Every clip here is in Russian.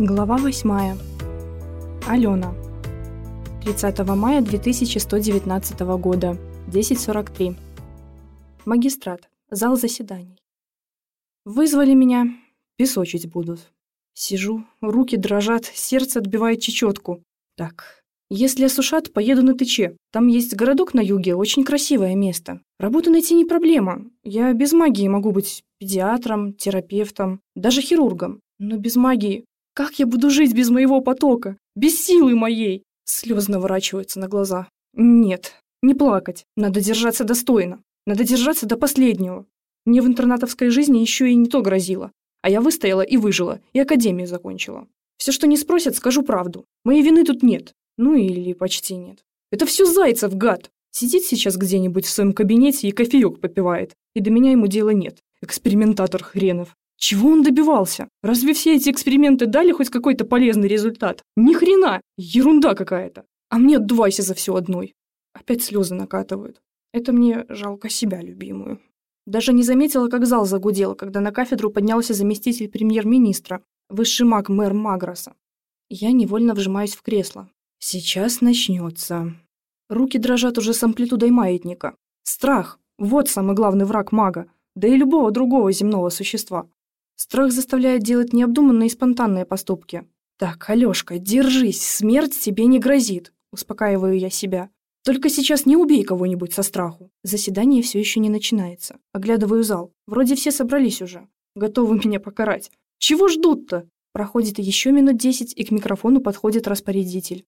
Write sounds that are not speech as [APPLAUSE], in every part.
Глава 8. Алена. 30 мая 2119 года. 10.43. Магистрат. Зал заседаний. Вызвали меня. Песочить будут. Сижу, руки дрожат, сердце отбивает чечетку. Так, если осушат, поеду на Тыче. Там есть городок на юге, очень красивое место. Работу найти не проблема. Я без магии могу быть педиатром, терапевтом, даже хирургом. Но без магии как я буду жить без моего потока? Без силы моей? Слезы наворачиваются на глаза. Нет, не плакать. Надо держаться достойно. Надо держаться до последнего. Мне в интернатовской жизни еще и не то грозило. А я выстояла и выжила, и академию закончила. Все, что не спросят, скажу правду. Моей вины тут нет. Ну или почти нет. Это все Зайцев, гад. Сидит сейчас где-нибудь в своем кабинете и кофеек попивает. И до меня ему дела нет. Экспериментатор хренов. Чего он добивался? Разве все эти эксперименты дали хоть какой-то полезный результат? Ни хрена! Ерунда какая-то. А мне отдувайся за все одной. Опять слезы накатывают. Это мне жалко себя, любимую. Даже не заметила, как зал загудел, когда на кафедру поднялся заместитель премьер-министра, высший маг мэр Магроса. Я невольно вжимаюсь в кресло. Сейчас начнется. Руки дрожат уже с амплитудой маятника. Страх – вот самый главный враг мага, да и любого другого земного существа. Страх заставляет делать необдуманные и спонтанные поступки. «Так, Алёшка, держись, смерть тебе не грозит», – успокаиваю я себя. «Только сейчас не убей кого-нибудь со страху». Заседание все еще не начинается. Оглядываю зал. Вроде все собрались уже. Готовы меня покарать. Чего ждут-то? Проходит еще минут десять, и к микрофону подходит распорядитель.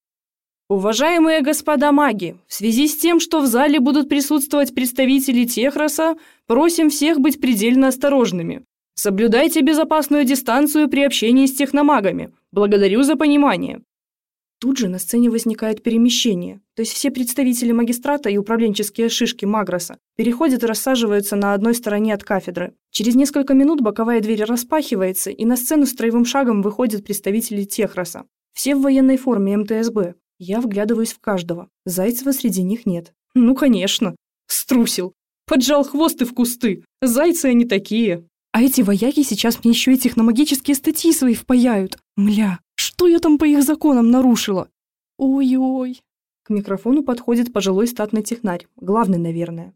Уважаемые господа маги, в связи с тем, что в зале будут присутствовать представители Техроса, просим всех быть предельно осторожными. Соблюдайте безопасную дистанцию при общении с техномагами. Благодарю за понимание. Тут же на сцене возникает перемещение, то есть все представители магистрата и управленческие шишки Магроса переходят и рассаживаются на одной стороне от кафедры. Через несколько минут боковая дверь распахивается, и на сцену строевым шагом выходят представители Техроса. Все в военной форме МТСБ. Я вглядываюсь в каждого. Зайцева среди них нет. Ну, конечно. Струсил. Поджал хвосты в кусты. Зайцы они такие. А эти вояки сейчас мне еще и техномагические статьи свои впаяют. Мля, что я там по их законам нарушила? Ой-ой. К микрофону подходит пожилой статный технарь, главный, наверное.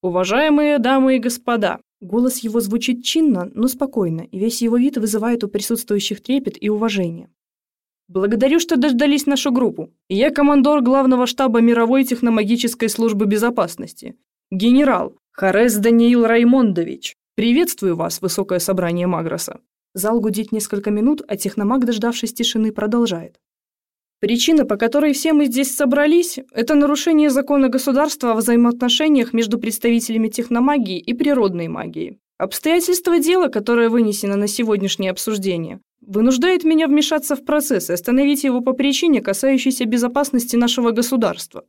«Уважаемые дамы и господа!» Голос его звучит чинно, но спокойно, и весь его вид вызывает у присутствующих трепет и уважение. «Благодарю, что дождались нашу группу. Я командор главного штаба мировой техномагической службы безопасности. Генерал Харес Даниил Раймондович. «Приветствую вас, высокое собрание Магроса». Зал гудит несколько минут, а техномаг, дождавшись тишины, продолжает. Причина, по которой все мы здесь собрались, это нарушение закона государства о взаимоотношениях между представителями техномагии и природной магии. Обстоятельства дела, которое вынесено на сегодняшнее обсуждение, вынуждает меня вмешаться в процесс и остановить его по причине, касающейся безопасности нашего государства.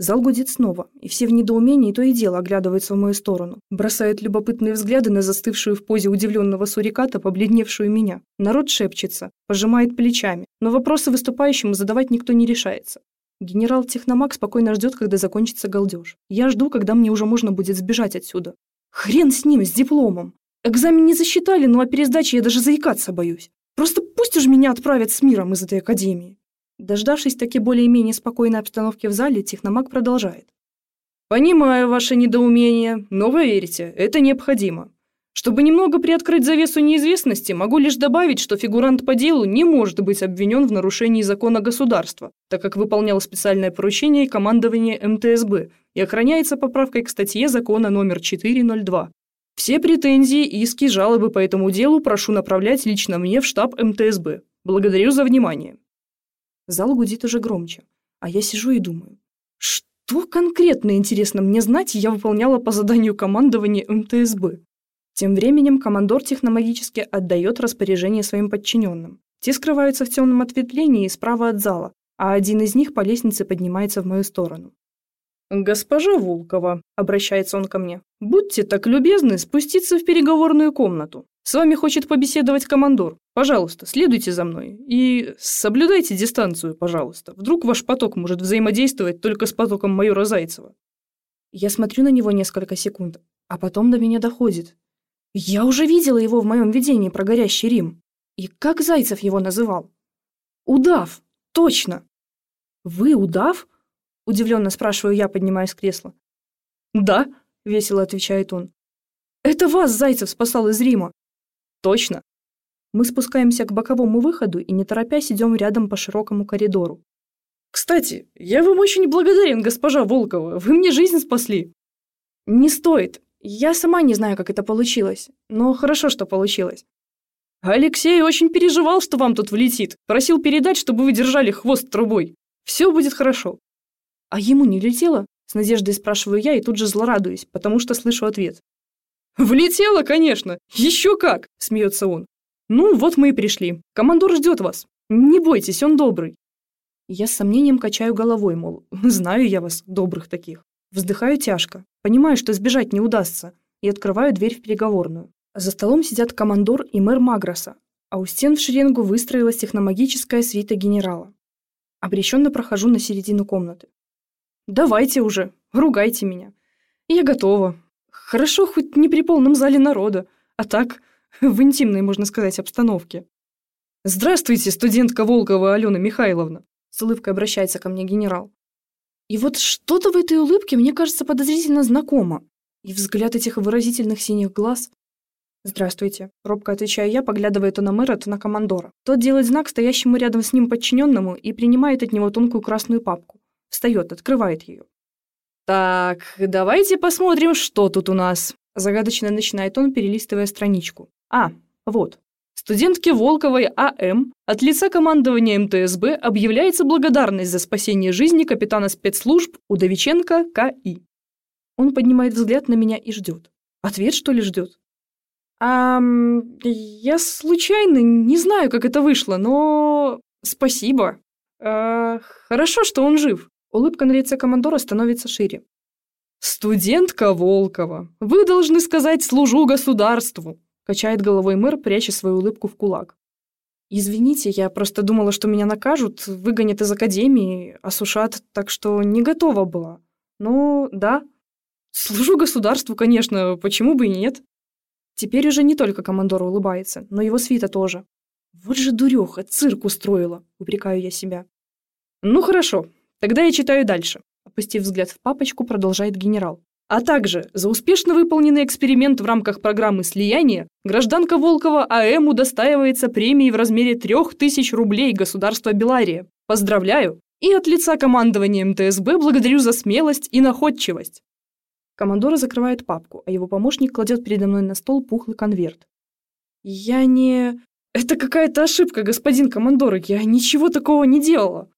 Зал гудит снова, и все в недоумении то и дело оглядываются в мою сторону. Бросают любопытные взгляды на застывшую в позе удивленного суриката, побледневшую меня. Народ шепчется, пожимает плечами, но вопросы выступающему задавать никто не решается. Генерал Техномаг спокойно ждет, когда закончится галдеж. Я жду, когда мне уже можно будет сбежать отсюда. Хрен с ним, с дипломом. Экзамен не засчитали, но о пересдаче я даже заикаться боюсь. Просто пусть уж меня отправят с миром из этой академии. Дождавшись таки более-менее спокойной обстановки в зале, техномаг продолжает. «Понимаю ваше недоумение, но вы верите, это необходимо. Чтобы немного приоткрыть завесу неизвестности, могу лишь добавить, что фигурант по делу не может быть обвинен в нарушении закона государства, так как выполнял специальное поручение командования МТСБ и охраняется поправкой к статье закона номер 402. Все претензии, иски, жалобы по этому делу прошу направлять лично мне в штаб МТСБ. Благодарю за внимание. Зал гудит уже громче. А я сижу и думаю, что конкретно, интересно, мне знать я выполняла по заданию командования МТСБ? Тем временем командор техномагически отдает распоряжение своим подчиненным. Те скрываются в темном ответвлении справа от зала, а один из них по лестнице поднимается в мою сторону. «Госпожа Волкова», — обращается он ко мне, — «будьте так любезны спуститься в переговорную комнату. С вами хочет побеседовать командор. Пожалуйста, следуйте за мной. И соблюдайте дистанцию, пожалуйста. Вдруг ваш поток может взаимодействовать только с потоком майора Зайцева. Я смотрю на него несколько секунд, а потом до меня доходит. Я уже видела его в моем видении про горящий Рим. И как Зайцев его называл? Удав! Точно! Вы удав? Удивленно спрашиваю я, поднимаясь с кресла. Да, весело отвечает он. Это вас Зайцев спасал из Рима. Точно. Мы спускаемся к боковому выходу и, не торопясь, идем рядом по широкому коридору. «Кстати, я вам очень благодарен, госпожа Волкова. Вы мне жизнь спасли». «Не стоит. Я сама не знаю, как это получилось. Но хорошо, что получилось». «Алексей очень переживал, что вам тут влетит. Просил передать, чтобы вы держали хвост трубой. Все будет хорошо». «А ему не летело?» С надеждой спрашиваю я и тут же злорадуюсь, потому что слышу ответ. «Влетело, конечно! Еще как!» – смеется он. «Ну, вот мы и пришли. Командор ждет вас. Не бойтесь, он добрый». Я с сомнением качаю головой, мол, [LAUGHS] знаю я вас, добрых таких. Вздыхаю тяжко, понимаю, что сбежать не удастся, и открываю дверь в переговорную. За столом сидят командор и мэр Магроса, а у стен в шеренгу выстроилась техномагическая свита генерала. Обреченно прохожу на середину комнаты. «Давайте уже, ругайте меня. Я готова. Хорошо, хоть не при полном зале народа, а так, в интимной, можно сказать, обстановке. Здравствуйте, студентка Волкова Алена Михайловна. С улыбкой обращается ко мне генерал. И вот что-то в этой улыбке мне кажется подозрительно знакомо. И взгляд этих выразительных синих глаз. «Здравствуйте», — робко отвечаю я, поглядывая то на мэра, то на командора. Тот делает знак стоящему рядом с ним подчиненному и принимает от него тонкую красную папку. Встает, открывает ее. «Так, давайте посмотрим, что тут у нас», — загадочно начинает он, перелистывая страничку. «А, вот. Студентке Волковой А.М. от лица командования МТСБ объявляется благодарность за спасение жизни капитана спецслужб Удовиченко К.И. Он поднимает взгляд на меня и ждет. Ответ, что ли, ждет? А, я случайно не знаю, как это вышло, но спасибо. А, хорошо, что он жив. Улыбка на лице командора становится шире. «Студентка Волкова, вы должны сказать «служу государству», Качает головой мэр, пряча свою улыбку в кулак. «Извините, я просто думала, что меня накажут, выгонят из академии, осушат, так что не готова была. Ну, да. Служу государству, конечно, почему бы и нет?» Теперь уже не только командор улыбается, но его свита тоже. «Вот же дуреха, цирк устроила», — упрекаю я себя. «Ну хорошо, тогда я читаю дальше», — опустив взгляд в папочку, продолжает генерал. А также за успешно выполненный эксперимент в рамках программы слияния гражданка Волкова АМ удостаивается премии в размере 3000 рублей государства Белария. Поздравляю! И от лица командования МТСБ благодарю за смелость и находчивость. Командор закрывает папку, а его помощник кладет передо мной на стол пухлый конверт. Я не... Это какая-то ошибка, господин командор, я ничего такого не делала.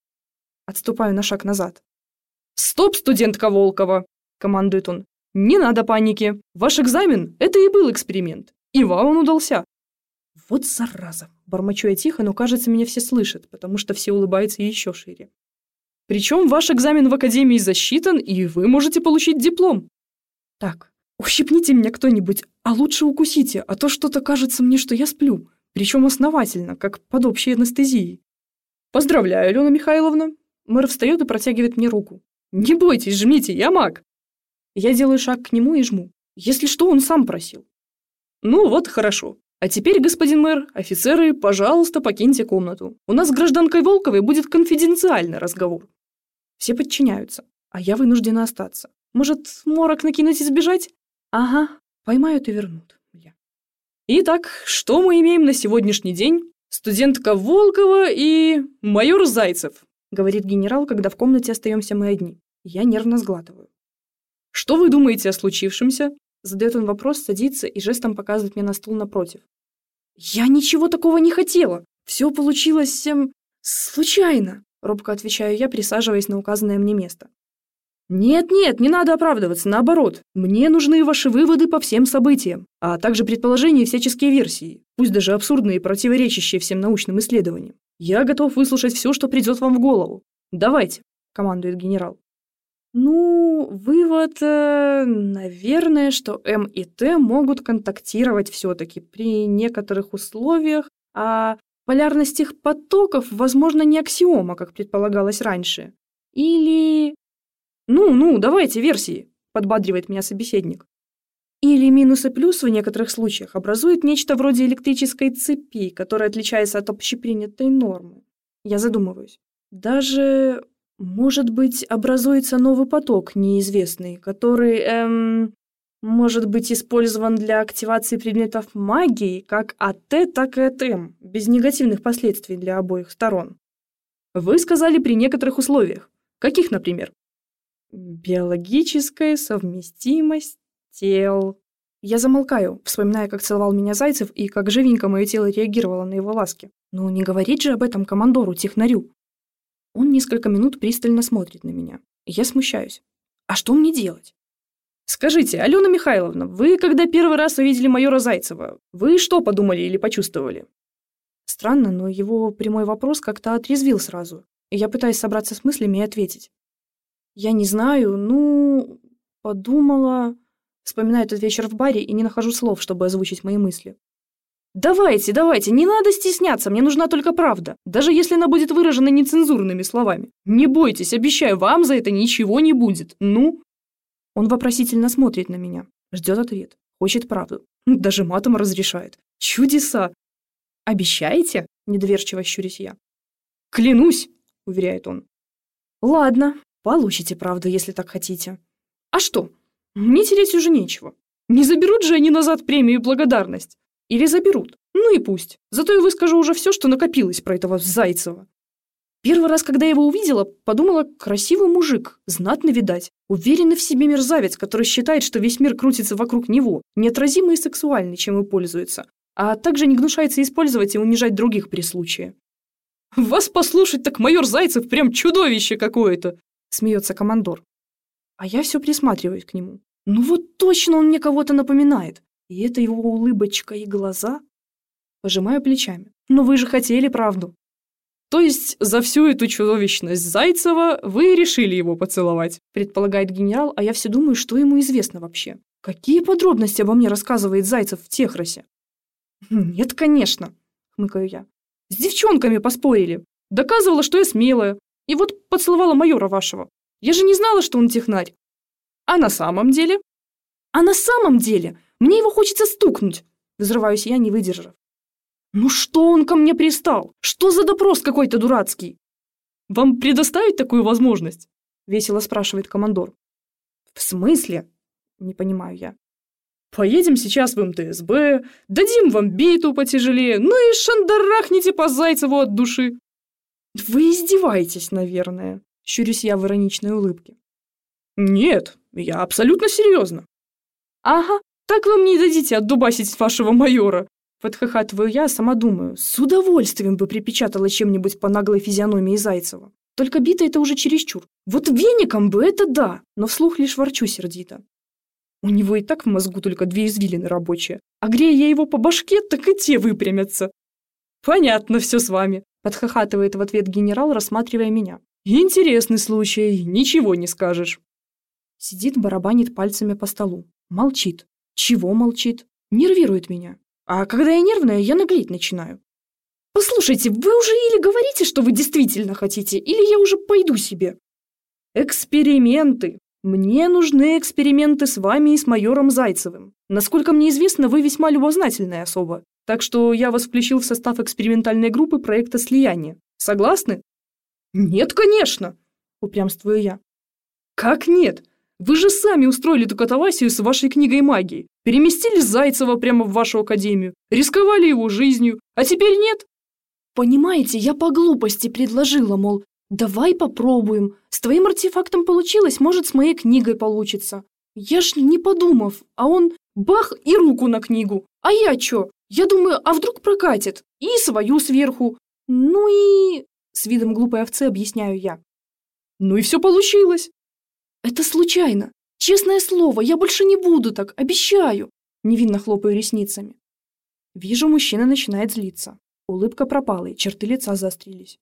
Отступаю на шаг назад. Стоп, студентка Волкова! командует он. «Не надо паники. Ваш экзамен – это и был эксперимент. И вам он удался». «Вот зараза!» – бормочу я тихо, но, кажется, меня все слышат, потому что все улыбаются еще шире. «Причем ваш экзамен в Академии засчитан, и вы можете получить диплом». «Так, ущипните меня кто-нибудь, а лучше укусите, а то что-то кажется мне, что я сплю, причем основательно, как под общей анестезией». «Поздравляю, Алена Михайловна!» Мэр встает и протягивает мне руку. «Не бойтесь, жмите, я маг!» Я делаю шаг к нему и жму. Если что, он сам просил. Ну вот, хорошо. А теперь, господин мэр, офицеры, пожалуйста, покиньте комнату. У нас с гражданкой Волковой будет конфиденциальный разговор. Все подчиняются, а я вынуждена остаться. Может, морок накинуть и сбежать? Ага, поймают и вернут. Итак, что мы имеем на сегодняшний день? Студентка Волкова и майор Зайцев, говорит генерал, когда в комнате остаемся мы одни. Я нервно сглатываю. «Что вы думаете о случившемся?» Задает он вопрос, садится и жестом показывает мне на стул напротив. «Я ничего такого не хотела. Все получилось... Эм, случайно», — робко отвечаю я, присаживаясь на указанное мне место. «Нет-нет, не надо оправдываться, наоборот. Мне нужны ваши выводы по всем событиям, а также предположения и всяческие версии, пусть даже абсурдные и противоречащие всем научным исследованиям. Я готов выслушать все, что придет вам в голову. Давайте», — командует генерал. Ну, вывод, э, наверное, что М и Т могут контактировать все-таки при некоторых условиях, а полярность их потоков, возможно, не аксиома, как предполагалось раньше. Или... Ну-ну, давайте версии, подбадривает меня собеседник. Или минус и плюс в некоторых случаях образуют нечто вроде электрической цепи, которая отличается от общепринятой нормы. Я задумываюсь. Даже, может быть, образуется новый поток неизвестный, который, эм, может быть использован для активации предметов магии как АТ, так и АТМ, без негативных последствий для обоих сторон. Вы сказали при некоторых условиях. Каких, например? Биологическая совместимость тел. Я замолкаю, вспоминая, как целовал меня Зайцев и как живенько мое тело реагировало на его ласки. Но не говорить же об этом командору, технарю. Он несколько минут пристально смотрит на меня. Я смущаюсь. А что мне делать? Скажите, Алена Михайловна, вы, когда первый раз увидели майора Зайцева, вы что подумали или почувствовали? Странно, но его прямой вопрос как-то отрезвил сразу, и я пытаюсь собраться с мыслями и ответить. Я не знаю, ну, подумала... Вспоминаю этот вечер в баре и не нахожу слов, чтобы озвучить мои мысли. «Давайте, давайте, не надо стесняться, мне нужна только правда, даже если она будет выражена нецензурными словами. Не бойтесь, обещаю, вам за это ничего не будет. Ну?» Он вопросительно смотрит на меня, ждет ответ, хочет правду, [LAUGHS] даже матом разрешает. Чудеса! «Обещаете?» – недоверчиво щурюсь я. «Клянусь!» – уверяет он. «Ладно, получите правду, если так хотите. А что? Мне терять уже нечего. Не заберут же они назад премию и благодарность. Или заберут. Ну и пусть. Зато я выскажу уже все, что накопилось про этого Зайцева. Первый раз, когда я его увидела, подумала, красивый мужик, знатно видать, уверенный в себе мерзавец, который считает, что весь мир крутится вокруг него, неотразимый и сексуальный, чем и пользуется, а также не гнушается использовать и унижать других при случае. «Вас послушать, так майор Зайцев прям чудовище какое-то!» – смеется командор. А я все присматриваюсь к нему. Ну вот точно он мне кого-то напоминает. И это его улыбочка и глаза. Пожимаю плечами. Но вы же хотели правду. То есть за всю эту чудовищность Зайцева вы решили его поцеловать, предполагает генерал, а я все думаю, что ему известно вообще. Какие подробности обо мне рассказывает Зайцев в Техросе? Нет, конечно, хмыкаю я. С девчонками поспорили. Доказывала, что я смелая. И вот поцеловала майора вашего. Я же не знала, что он технарь. А на самом деле? А на самом деле? Мне его хочется стукнуть. Взрываюсь я, не выдержав. Ну что он ко мне пристал? Что за допрос какой-то дурацкий? Вам предоставить такую возможность? Весело спрашивает командор. В смысле? Не понимаю я. Поедем сейчас в МТСБ, дадим вам биту потяжелее, ну и шандарахните по Зайцеву от души. Вы издеваетесь, наверное. Щурюсь я в ироничной улыбке. «Нет, я абсолютно серьезно». «Ага, так вы мне дадите отдубасить вашего майора!» Подхохатываю я, сама думаю, с удовольствием бы припечатала чем-нибудь по наглой физиономии Зайцева. Только бита это уже чересчур. Вот веником бы это да, но вслух лишь ворчу сердито. У него и так в мозгу только две извилины рабочие, а грея я его по башке, так и те выпрямятся. Понятно все с вами, подхохатывает в ответ генерал, рассматривая меня. Интересный случай, ничего не скажешь. Сидит, барабанит пальцами по столу. Молчит. Чего молчит? Нервирует меня. А когда я нервная, я наглеть начинаю. Послушайте, вы уже или говорите, что вы действительно хотите, или я уже пойду себе. Эксперименты. Мне нужны эксперименты с вами и с майором Зайцевым. Насколько мне известно, вы весьма любознательная особа. Так что я вас включил в состав экспериментальной группы проекта слияния. Согласны? «Нет, конечно!» – упрямствую я. «Как нет? Вы же сами устроили эту катавасию с вашей книгой магии. Переместили Зайцева прямо в вашу академию, рисковали его жизнью, а теперь нет?» «Понимаете, я по глупости предложила, мол, давай попробуем. С твоим артефактом получилось, может, с моей книгой получится. Я ж не подумав, а он бах и руку на книгу. А я чё? Я думаю, а вдруг прокатит? И свою сверху. Ну и... С видом глупой овцы объясняю я. Ну и все получилось. Это случайно. Честное слово, я больше не буду так, обещаю. Невинно хлопаю ресницами. Вижу, мужчина начинает злиться. Улыбка пропала, и черты лица заострились.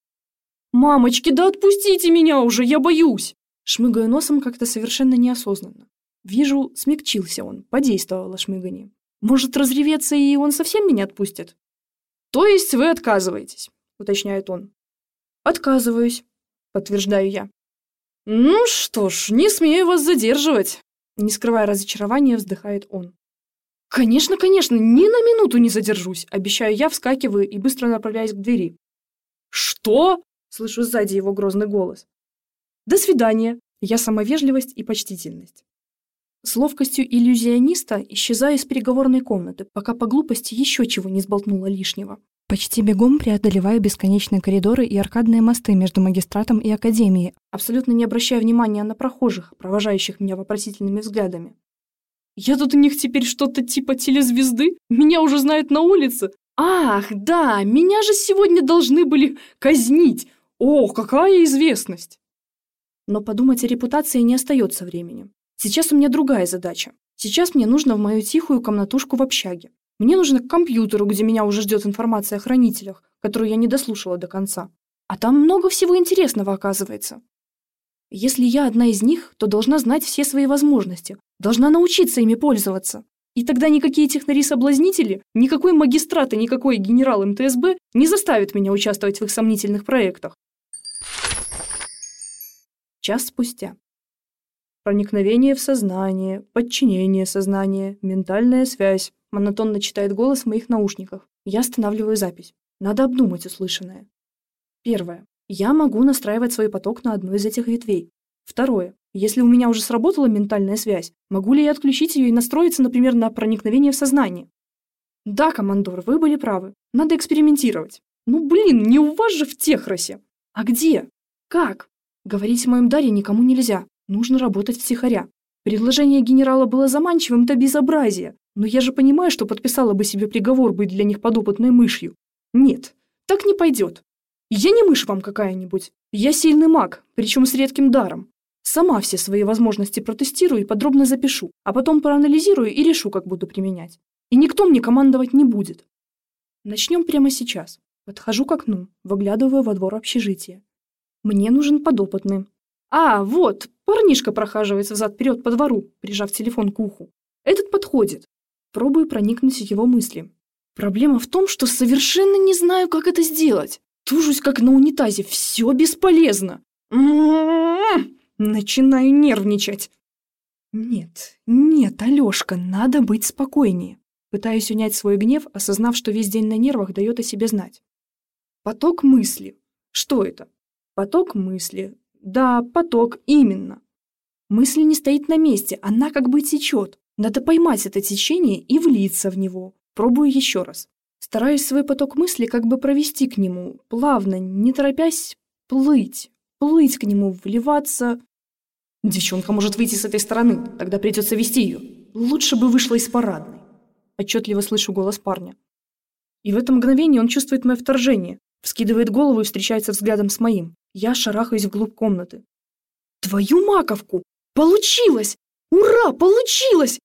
«Мамочки, да отпустите меня уже, я боюсь!» Шмыгаю носом как-то совершенно неосознанно. Вижу, смягчился он, подействовало шмыганье. Может, разреветься, и он совсем меня отпустит? «То есть вы отказываетесь?» – уточняет он. «Отказываюсь», — подтверждаю я. «Ну что ж, не смею вас задерживать», — не скрывая разочарования, вздыхает он. «Конечно, конечно, ни на минуту не задержусь!» Обещаю я, вскакиваю и быстро направляюсь к двери. «Что?» — слышу сзади его грозный голос. «До свидания!» Я самовежливость и почтительность. С ловкостью иллюзиониста исчезаю из переговорной комнаты, пока по глупости еще чего не сболтнула лишнего. Почти бегом преодолеваю бесконечные коридоры и аркадные мосты между магистратом и академией, абсолютно не обращая внимания на прохожих, провожающих меня вопросительными взглядами. «Я тут у них теперь что-то типа телезвезды? Меня уже знают на улице? Ах, да, меня же сегодня должны были казнить! Ох, какая известность!» Но подумать о репутации не остается времени. Сейчас у меня другая задача. Сейчас мне нужно в мою тихую комнатушку в общаге. Мне нужно к компьютеру, где меня уже ждет информация о хранителях, которую я не дослушала до конца. А там много всего интересного оказывается. Если я одна из них, то должна знать все свои возможности, должна научиться ими пользоваться. И тогда никакие технари-соблазнители, никакой магистрат и никакой генерал МТСБ не заставят меня участвовать в их сомнительных проектах. Час спустя. Проникновение в сознание, подчинение сознания, ментальная связь. Монотонно читает голос в моих наушниках. Я останавливаю запись. Надо обдумать услышанное. Первое. Я могу настраивать свой поток на одну из этих ветвей. Второе. Если у меня уже сработала ментальная связь, могу ли я отключить ее и настроиться, например, на проникновение в сознание? Да, командор, вы были правы. Надо экспериментировать. Ну блин, не у вас же в Техросе. А где? Как? Говорить о моем даре никому нельзя. Нужно работать втихаря. Предложение генерала было заманчивым до безобразия, но я же понимаю, что подписала бы себе приговор быть для них подопытной мышью. Нет, так не пойдет. Я не мышь вам какая-нибудь. Я сильный маг, причем с редким даром. Сама все свои возможности протестирую и подробно запишу, а потом проанализирую и решу, как буду применять. И никто мне командовать не будет. Начнем прямо сейчас. Подхожу к окну, выглядываю во двор общежития. Мне нужен подопытный, «А, вот, парнишка прохаживается взад-вперед по двору, прижав телефон к уху. Этот подходит. Пробую проникнуть в его мысли. Проблема в том, что совершенно не знаю, как это сделать. Тужусь, как на унитазе, все бесполезно. Начинаю нервничать. Нет, нет, Алешка, надо быть спокойнее. Пытаюсь унять свой гнев, осознав, что весь день на нервах дает о себе знать. Поток мысли. Что это? Поток мысли, да, поток, именно. Мысль не стоит на месте, она как бы течет. Надо поймать это течение и влиться в него. Пробую еще раз. Стараюсь свой поток мысли как бы провести к нему, плавно, не торопясь, плыть. Плыть к нему, вливаться... Девчонка может выйти с этой стороны, тогда придется вести ее. Лучше бы вышла из парадной. Отчетливо слышу голос парня. И в это мгновение он чувствует мое вторжение, вскидывает голову и встречается взглядом с моим. Я шарахаюсь вглубь комнаты. Твою маковку! Получилось! Ура, получилось!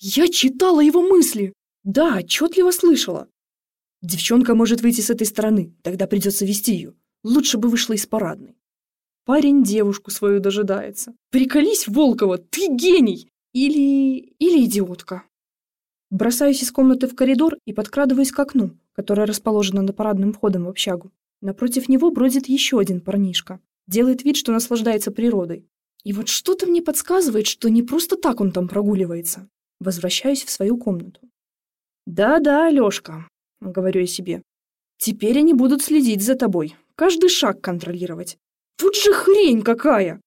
Я читала его мысли. Да, отчетливо слышала. Девчонка может выйти с этой стороны, тогда придется вести ее. Лучше бы вышла из парадной. Парень девушку свою дожидается. Приколись, Волкова, ты гений! Или... или идиотка. Бросаюсь из комнаты в коридор и подкрадываюсь к окну, которое расположено над парадным входом в общагу. Напротив него бродит еще один парнишка. Делает вид, что наслаждается природой. И вот что-то мне подсказывает, что не просто так он там прогуливается. Возвращаюсь в свою комнату. «Да-да, Алёшка», — говорю я себе. «Теперь они будут следить за тобой, каждый шаг контролировать. Тут же хрень какая!»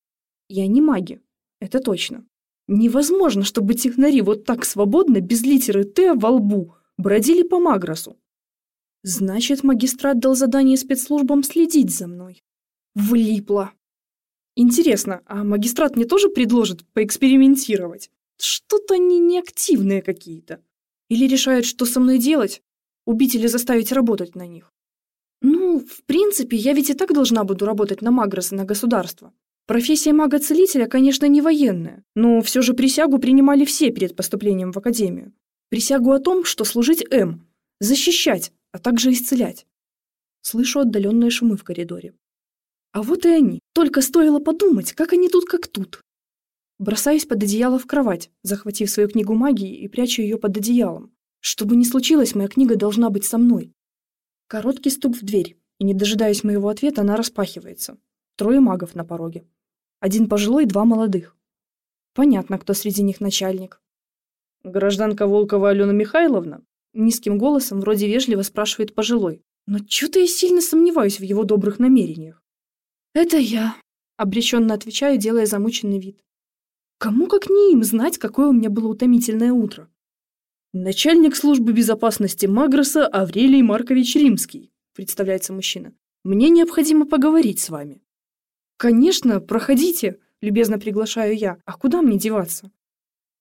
И они маги, это точно. Невозможно, чтобы технари вот так свободно, без литеры «Т» во лбу, бродили по Магросу. Значит, магистрат дал задание спецслужбам следить за мной. Влипла. Интересно, а магистрат мне тоже предложит поэкспериментировать? Что-то они неактивные какие-то. Или решают, что со мной делать? Убить или заставить работать на них? Ну, в принципе, я ведь и так должна буду работать на Магрос и на государство. Профессия мага-целителя, конечно, не военная, но все же присягу принимали все перед поступлением в академию. Присягу о том, что служить М, защищать, а также исцелять. Слышу отдаленные шумы в коридоре. А вот и они. Только стоило подумать, как они тут как тут. Бросаюсь под одеяло в кровать, захватив свою книгу магии и прячу ее под одеялом. Что бы ни случилось, моя книга должна быть со мной. Короткий стук в дверь, и, не дожидаясь моего ответа, она распахивается. Трое магов на пороге. Один пожилой, два молодых. Понятно, кто среди них начальник. Гражданка Волкова Алена Михайловна? Низким голосом, вроде вежливо, спрашивает пожилой. Но что-то я сильно сомневаюсь в его добрых намерениях. Это я, обреченно отвечаю, делая замученный вид. Кому как не им знать, какое у меня было утомительное утро. Начальник службы безопасности Магроса Аврелий Маркович Римский, представляется мужчина. Мне необходимо поговорить с вами. Конечно, проходите, любезно приглашаю я. А куда мне деваться?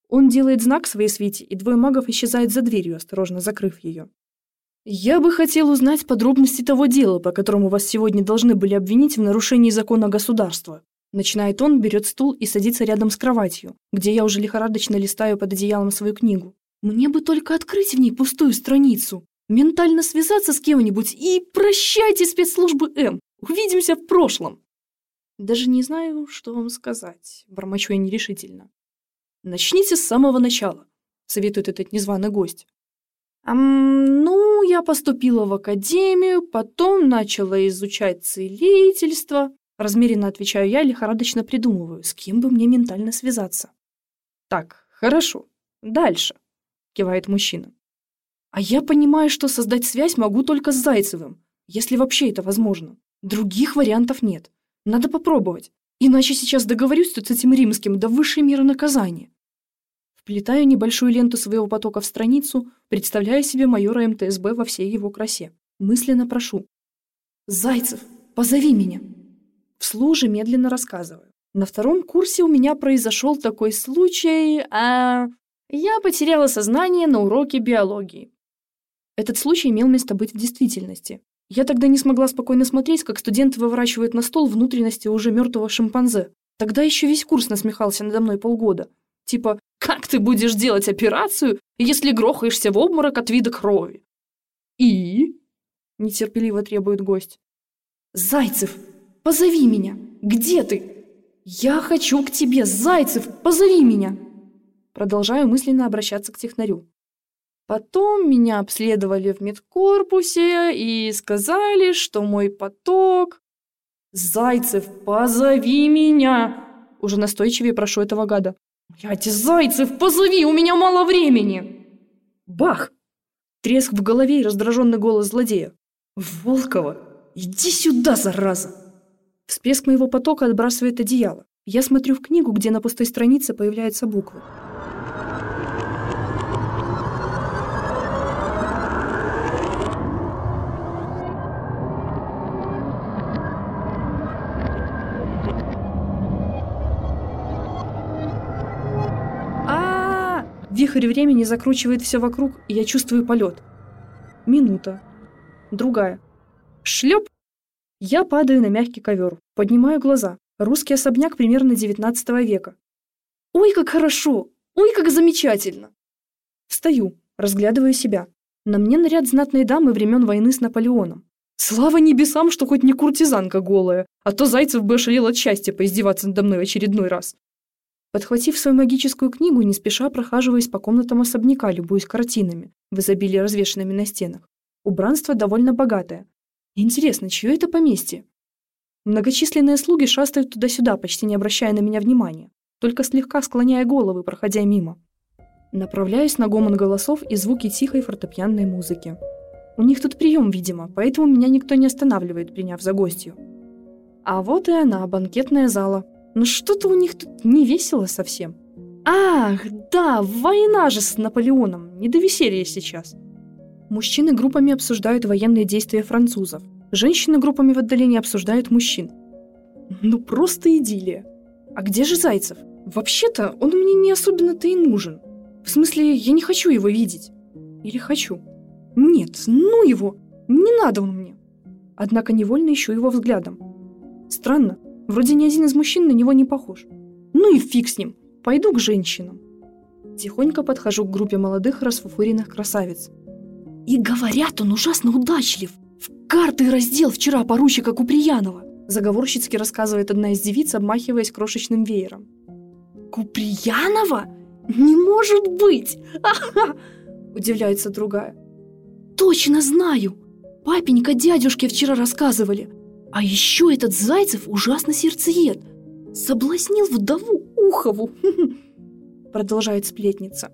Он делает знак своей свите, и двое магов исчезают за дверью, осторожно закрыв ее. «Я бы хотел узнать подробности того дела, по которому вас сегодня должны были обвинить в нарушении закона государства». Начинает он, берет стул и садится рядом с кроватью, где я уже лихорадочно листаю под одеялом свою книгу. Мне бы только открыть в ней пустую страницу, ментально связаться с кем-нибудь и прощайте спецслужбы М. Увидимся в прошлом. Даже не знаю, что вам сказать, бормочу я нерешительно. Начните с самого начала, советует этот незваный гость. Ам, ну, я поступила в академию, потом начала изучать целительство. Размеренно отвечаю я, лихорадочно придумываю, с кем бы мне ментально связаться. Так, хорошо. Дальше, кивает мужчина. А я понимаю, что создать связь могу только с Зайцевым, если вообще это возможно. Других вариантов нет. Надо попробовать. Иначе сейчас договорюсь тут с этим римским до высшей меры наказания. Вплетаю небольшую ленту своего потока в страницу, представляя себе майора МТСБ во всей его красе. Мысленно прошу. «Зайцев, позови меня!» Вслух же медленно рассказываю. На втором курсе у меня произошел такой случай, а... Я потеряла сознание на уроке биологии. Этот случай имел место быть в действительности. Я тогда не смогла спокойно смотреть, как студенты выворачивают на стол внутренности уже мертвого шимпанзе. Тогда еще весь курс насмехался надо мной полгода. Типа, как ты будешь делать операцию, если грохаешься в обморок от вида крови? И? Нетерпеливо требует гость. Зайцев, позови меня. Где ты? Я хочу к тебе, Зайцев, позови меня. Продолжаю мысленно обращаться к технарю. Потом меня обследовали в медкорпусе и сказали, что мой поток... «Зайцев, позови меня!» Уже настойчивее прошу этого гада. «Блядь, Зайцев, позови, у меня мало времени!» Бах! Треск в голове и раздраженный голос злодея. «Волкова, иди сюда, зараза!» Всплеск моего потока отбрасывает одеяло. Я смотрю в книгу, где на пустой странице появляются буквы. Вихрь времени закручивает все вокруг, и я чувствую полет. Минута. Другая. Шлеп! Я падаю на мягкий ковер, поднимаю глаза. Русский особняк примерно 19 века. Ой, как хорошо! Ой, как замечательно! Встаю, разглядываю себя. На мне наряд знатной дамы времен войны с Наполеоном. Слава небесам, что хоть не куртизанка голая, а то Зайцев бы ошалел от счастья поиздеваться надо мной в очередной раз. Подхватив свою магическую книгу, не спеша прохаживаясь по комнатам особняка, любуясь картинами, в изобилии развешенными на стенах. Убранство довольно богатое. Интересно, чье это поместье? Многочисленные слуги шастают туда-сюда, почти не обращая на меня внимания, только слегка склоняя головы, проходя мимо. Направляюсь на гомон голосов и звуки тихой фортепианной музыки. У них тут прием, видимо, поэтому меня никто не останавливает, приняв за гостью. А вот и она, банкетная зала, но что-то у них тут не весело совсем. Ах, да, война же с Наполеоном, не до веселья сейчас. Мужчины группами обсуждают военные действия французов. Женщины группами в отдалении обсуждают мужчин. Ну просто идиллия. А где же Зайцев? Вообще-то он мне не особенно-то и нужен. В смысле, я не хочу его видеть. Или хочу? Нет, ну его, не надо он мне. Однако невольно ищу его взглядом. Странно, Вроде ни один из мужчин на него не похож. Ну и фиг с ним, пойду к женщинам. Тихонько подхожу к группе молодых расфуфыренных красавиц. И говорят, он ужасно удачлив. В карты раздел вчера поручика Куприянова. Заговорщицки рассказывает одна из девиц, обмахиваясь крошечным веером. Куприянова? Не может быть! Ага! Удивляется другая. Точно знаю! Папенька дядюшке вчера рассказывали. А еще этот Зайцев ужасно сердцеед. Соблазнил вдову Ухову. [LAUGHS] Продолжает сплетница.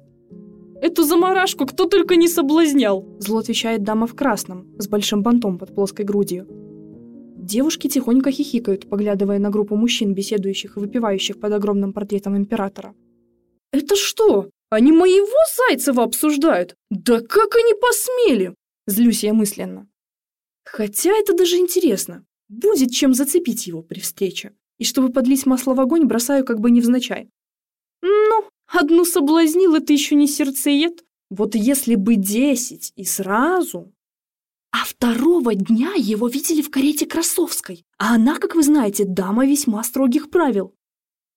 Эту заморашку кто только не соблазнял!» Зло отвечает дама в красном, с большим бантом под плоской грудью. Девушки тихонько хихикают, поглядывая на группу мужчин, беседующих и выпивающих под огромным портретом императора. «Это что? Они моего Зайцева обсуждают? Да как они посмели?» Злюсь я мысленно. Хотя это даже интересно. Будет чем зацепить его при встрече. И чтобы подлить масло в огонь, бросаю как бы невзначай. Ну, одну соблазнил, это еще не сердцеед. Вот если бы десять и сразу... А второго дня его видели в карете Красовской. А она, как вы знаете, дама весьма строгих правил.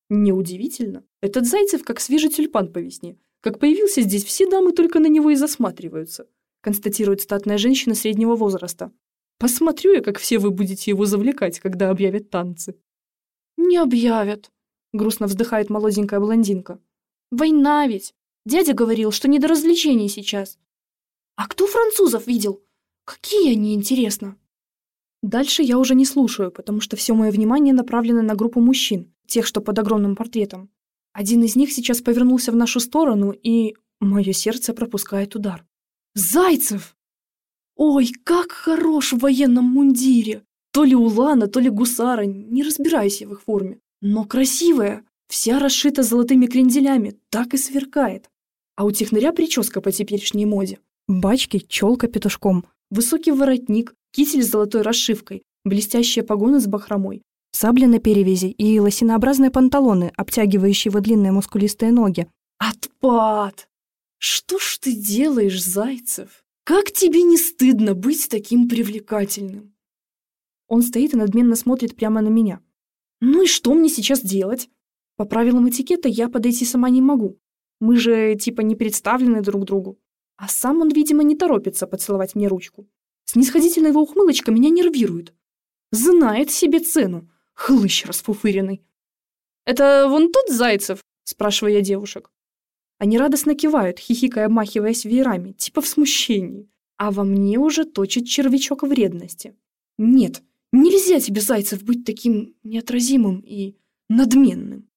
Неудивительно. Этот Зайцев как свежий тюльпан по весне. Как появился здесь, все дамы только на него и засматриваются. Констатирует статная женщина среднего возраста. Посмотрю я, как все вы будете его завлекать, когда объявят танцы. Не объявят, грустно вздыхает молоденькая блондинка. Война ведь. Дядя говорил, что не до развлечений сейчас. А кто французов видел? Какие они, интересно? Дальше я уже не слушаю, потому что все мое внимание направлено на группу мужчин, тех, что под огромным портретом. Один из них сейчас повернулся в нашу сторону, и мое сердце пропускает удар. Зайцев! Ой, как хорош в военном мундире! То ли улана, то ли гусара, не разбираюсь я в их форме. Но красивая, вся расшита золотыми кренделями, так и сверкает. А у технаря прическа по теперешней моде. Бачки, челка петушком, высокий воротник, китель с золотой расшивкой, блестящие погоны с бахромой, сабля на перевязи и лосинообразные панталоны, обтягивающие его длинные мускулистые ноги. Отпад! Что ж ты делаешь, Зайцев? Как тебе не стыдно быть таким привлекательным? Он стоит и надменно смотрит прямо на меня. Ну и что мне сейчас делать? По правилам этикета я подойти сама не могу. Мы же типа не представлены друг другу. А сам он, видимо, не торопится поцеловать мне ручку. Снисходительная его ухмылочка меня нервирует. Знает себе цену. Хлыщ расфуфыренный. «Это вон тут Зайцев?» – спрашиваю я девушек. Они радостно кивают, хихикая, обмахиваясь веерами, типа в смущении. А во мне уже точит червячок вредности. Нет, нельзя тебе, Зайцев, быть таким неотразимым и надменным.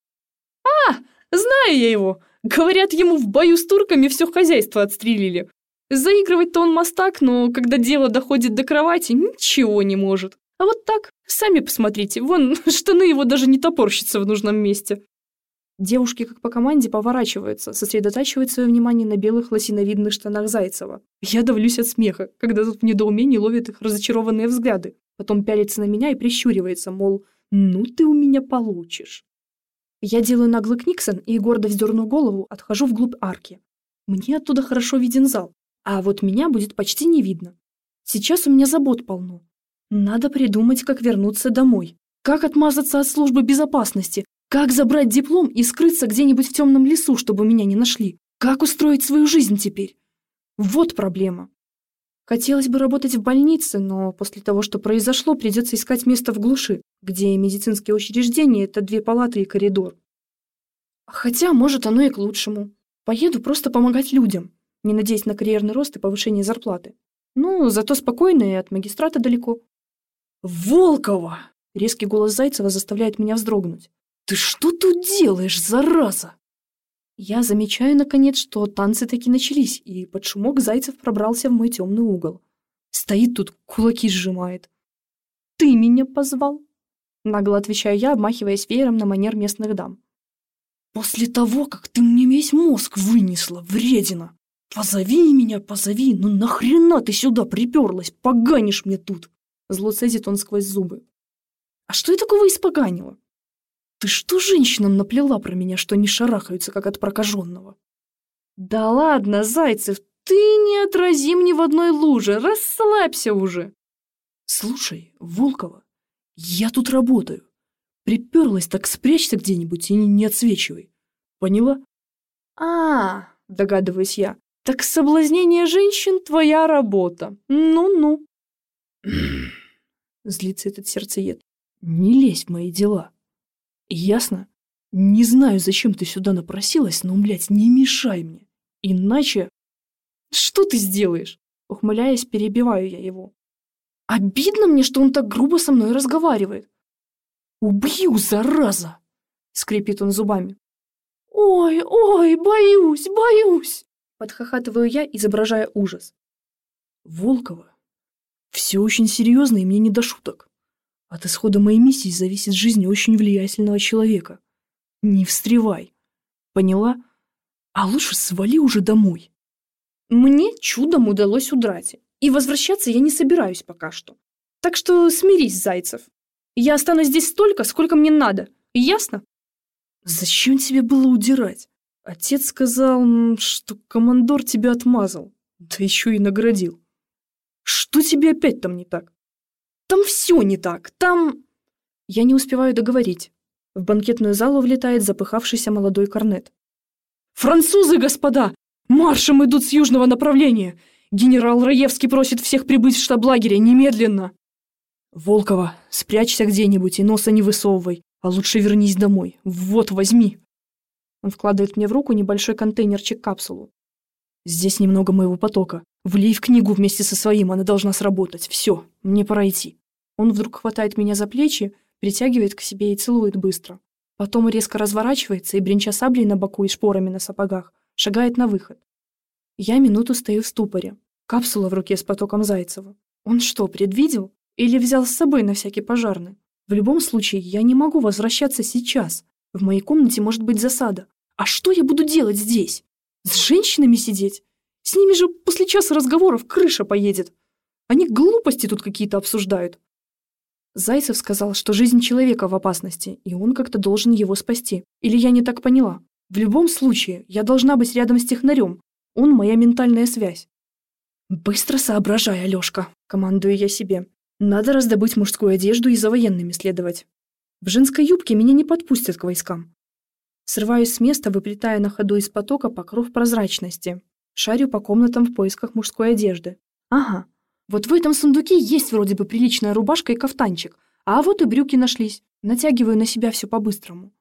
А, знаю я его. Говорят, ему в бою с турками все хозяйство отстрелили. Заигрывать-то он мастак, но когда дело доходит до кровати, ничего не может. А вот так, сами посмотрите, вон [LAUGHS] штаны его даже не топорщатся в нужном месте. Девушки, как по команде, поворачиваются, сосредотачивают свое внимание на белых лосиновидных штанах Зайцева. Я давлюсь от смеха, когда тут в недоумении ловит их разочарованные взгляды. Потом пялится на меня и прищуривается, мол, ну ты у меня получишь. Я делаю наглый книксон и, гордо вздернув голову, отхожу вглубь арки. Мне оттуда хорошо виден зал, а вот меня будет почти не видно. Сейчас у меня забот полно. Надо придумать, как вернуться домой. Как отмазаться от службы безопасности, как забрать диплом и скрыться где-нибудь в темном лесу, чтобы меня не нашли? Как устроить свою жизнь теперь? Вот проблема. Хотелось бы работать в больнице, но после того, что произошло, придется искать место в глуши, где медицинские учреждения – это две палаты и коридор. Хотя, может, оно и к лучшему. Поеду просто помогать людям, не надеясь на карьерный рост и повышение зарплаты. Ну, зато спокойно и от магистрата далеко. «Волкова!» – резкий голос Зайцева заставляет меня вздрогнуть. «Ты что тут делаешь, зараза?» Я замечаю, наконец, что танцы таки начались, и под шумок Зайцев пробрался в мой темный угол. Стоит тут, кулаки сжимает. «Ты меня позвал?» Нагло отвечаю я, обмахиваясь веером на манер местных дам. «После того, как ты мне весь мозг вынесла, вредина! Позови меня, позови, ну нахрена ты сюда приперлась, поганишь мне тут!» Зло цедит он сквозь зубы. «А что я такого испоганила? Ты что женщинам наплела про меня, что они шарахаются, как от прокаженного? Да ладно, Зайцев, ты не отразим ни в одной луже, расслабься уже. Слушай, Волкова, я тут работаю. Приперлась, так спрячься где-нибудь и не отсвечивай. Поняла? А, догадываюсь я, так соблазнение женщин — твоя работа. Ну-ну. [CLEARS THROAT] Злится этот сердцеед. Не лезь в мои дела. Ясно? Не знаю, зачем ты сюда напросилась, но, блядь, не мешай мне. Иначе... Что ты сделаешь? Ухмыляясь, перебиваю я его. Обидно мне, что он так грубо со мной разговаривает. Убью, зараза! Скрипит он зубами. Ой, ой, боюсь, боюсь! Подхохатываю я, изображая ужас. Волкова. Все очень серьезно и мне не до шуток. От исхода моей миссии зависит жизнь очень влиятельного человека. Не встревай. Поняла? А лучше свали уже домой. Мне чудом удалось удрать, и возвращаться я не собираюсь пока что. Так что смирись, Зайцев. Я останусь здесь столько, сколько мне надо. Ясно? Зачем тебе было удирать? Отец сказал, что командор тебя отмазал, да еще и наградил. Что тебе опять там не так? Все не так, там... Я не успеваю договорить. В банкетную залу влетает запыхавшийся молодой корнет. «Французы, господа! Маршем идут с южного направления! Генерал Раевский просит всех прибыть в штаб лагеря немедленно!» «Волкова, спрячься где-нибудь и носа не высовывай, а лучше вернись домой. Вот, возьми!» Он вкладывает мне в руку небольшой контейнерчик-капсулу. «Здесь немного моего потока. Влей в книгу вместе со своим, она должна сработать. Все, мне пора идти». Он вдруг хватает меня за плечи, притягивает к себе и целует быстро. Потом резко разворачивается и, бренча саблей на боку и шпорами на сапогах, шагает на выход. Я минуту стою в ступоре. Капсула в руке с потоком Зайцева. Он что, предвидел? Или взял с собой на всякий пожарный? В любом случае, я не могу возвращаться сейчас. В моей комнате может быть засада. А что я буду делать здесь? С женщинами сидеть? С ними же после часа разговоров крыша поедет. Они глупости тут какие-то обсуждают. Зайцев сказал, что жизнь человека в опасности, и он как-то должен его спасти. Или я не так поняла? В любом случае, я должна быть рядом с технарем. Он моя ментальная связь. «Быстро соображай, Алёшка», — командую я себе. «Надо раздобыть мужскую одежду и за военными следовать. В женской юбке меня не подпустят к войскам». Срываюсь с места, выплетая на ходу из потока покров прозрачности. Шарю по комнатам в поисках мужской одежды. Ага, вот в этом сундуке есть вроде бы приличная рубашка и кафтанчик, а вот и брюки нашлись. Натягиваю на себя все по-быстрому.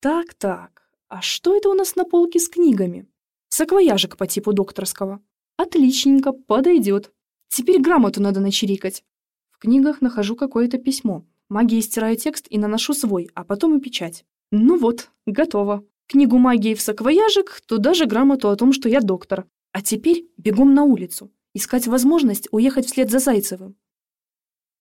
Так-так, а что это у нас на полке с книгами? Саквояжик по типу докторского. Отличненько, подойдет. Теперь грамоту надо начирикать. В книгах нахожу какое-то письмо. Магией стираю текст и наношу свой, а потом и печать. Ну вот, готово. Книгу магии в саквояжик, туда же грамоту о том, что я доктор. А теперь бегом на улицу искать возможность уехать вслед за Зайцевым.